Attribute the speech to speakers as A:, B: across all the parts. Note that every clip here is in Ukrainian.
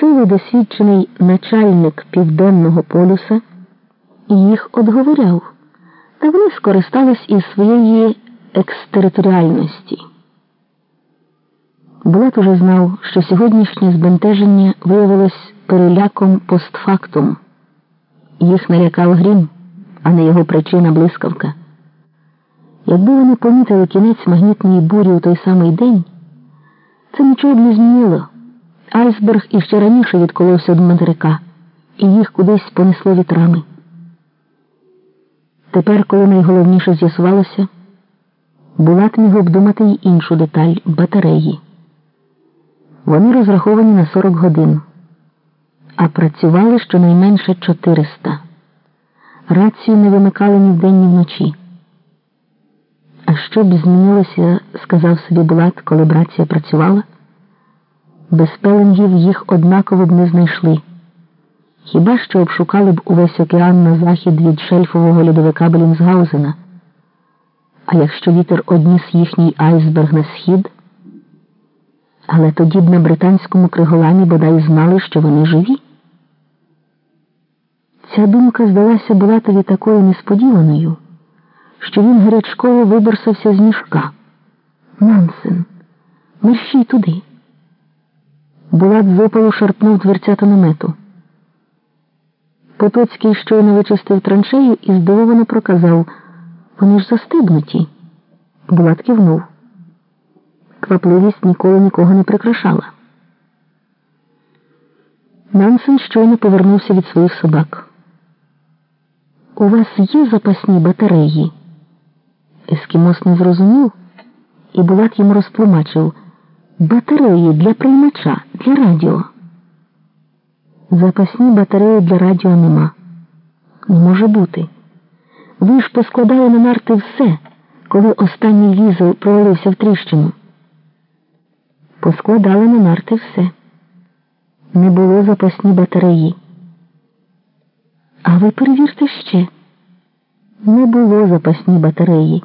A: Сивий досвідчений начальник південного полюса їх одговоряв, та вони скористались із своєї екстериторіальності. Булат уже знав, що сьогоднішнє збентеження виявилось переляком постфактум. Їх налякав грім, а не його причина блискавка. Якби вони помітили кінець магнітної бурі у той самий день, це нічого б не змінило. Айсберг іще раніше відколовся до материка, і їх кудись понесло вітрами. Тепер, коли найголовніше з'ясувалося, Булат міг обдумати й іншу деталь батареї. Вони розраховані на 40 годин, а працювали щонайменше 400. Рацію не вимикали ні вдень, ні вночі. А що б змінилося, сказав собі Булат, коли б рація працювала? Без пеленгів їх однаково б не знайшли. Хіба що обшукали б увесь океан на захід від шельфового льодовика Белінсгаузена? А якщо вітер одніс їхній айсберг на схід? Але тоді б на британському криголамі бодай знали, що вони живі. Ця думка здалася Булатові такою несподіваною, що він гарячково виборсався з мішка. Нансен, мерщій туди. Булат з опалу шарпнув дверцята намету. Потоцький щойно вичистив траншею і здивовано проказав вони ж застигнуті. Булат кивнув. Квапливість ніколи нікого не прикрашала. Нансен щойно повернувся від своїх собак. У вас є запасні батареї? Ескімос не зрозумів, і Булат йому розтлумачив батареї для приймача, для радіо. Запасні батареї для радіо нема. Не може бути. Ви ж поскладали на нарти все, коли останній візел провалився в тріщину. Поскладали на нарти все. Не було запасні батареї. А ви перевірте ще. Не було запасні батареї.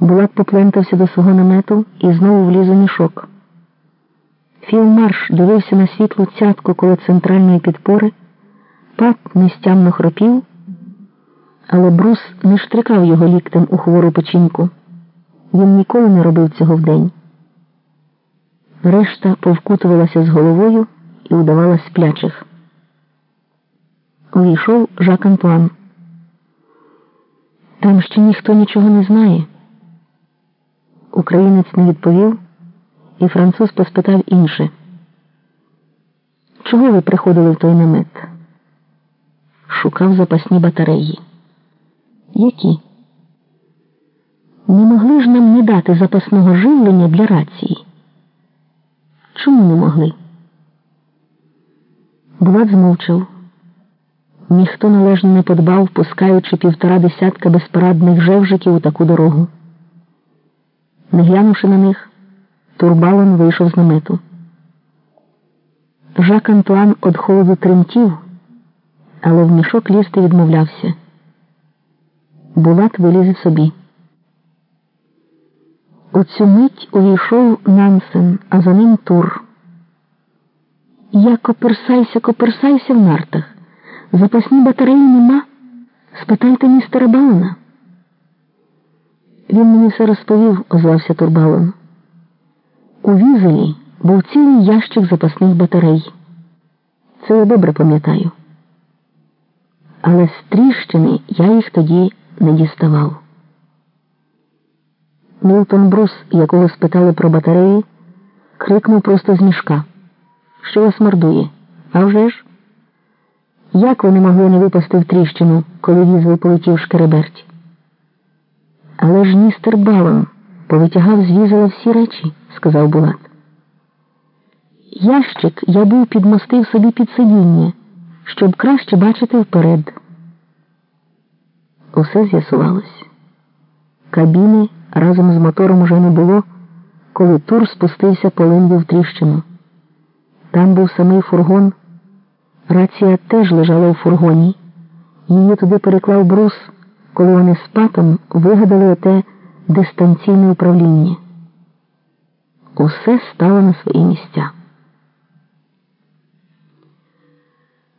A: Булат поплентався до свого намету і знову вліз у мішок. Філмарш дивився на світлу цятку коло центральної підпори, пат нестямно хропів, але брус не штрикав його ліктем у хвору печінку. Він ніколи не робив цього вдень. Решта повкутувалася з головою і удавала сплячих. Увійшов Жак Антуан. Там ще ніхто нічого не знає. Українець не відповів, і француз поспитав інше. Чого ви приходили в той намет? Шукав запасні батареї. Які? Не могли ж нам не дати запасного живлення для рації? Чому не могли? Булат змовчав. Ніхто належно не подбав, пускаючи півтора десятка безпорадних жевжиків у таку дорогу. Не глянувши на них, Турбалон вийшов з намету. Жак Антуан од холоду тремтів, але в мішок лізти відмовлявся. Булат виліз собі. У цю мить увійшов Нансен, а за ним Тур. Я коперсайся, коперсайся в нартах. Запасні батареї нема. Спитайте містера Балона. Він мені все розповів, озвався Турбалон. У візелі був цілий ящик запасних батарей. Це я добре пам'ятаю. Але з тріщини я їх тоді не діставав. Мілтон Брус, якого спитали про батареї, крикнув просто з мішка. Що вас мордує? А вже ж? Як вони могли не випасти в тріщину, коли візел полетів шкереберть? Але ж містер Балон повитягав з візела всі речі, сказав Булат. Ящик я був підмостив собі під сидіння, щоб краще бачити вперед. Усе з'ясувалось. Кабіни разом з мотором уже не було, коли Тур спустився по линві в тріщину. Там був самий фургон. Рація теж лежала у фургоні. Її туди переклав брус, коли вони з патом вигадали оте дистанційне управління. Усе стало на свої місця.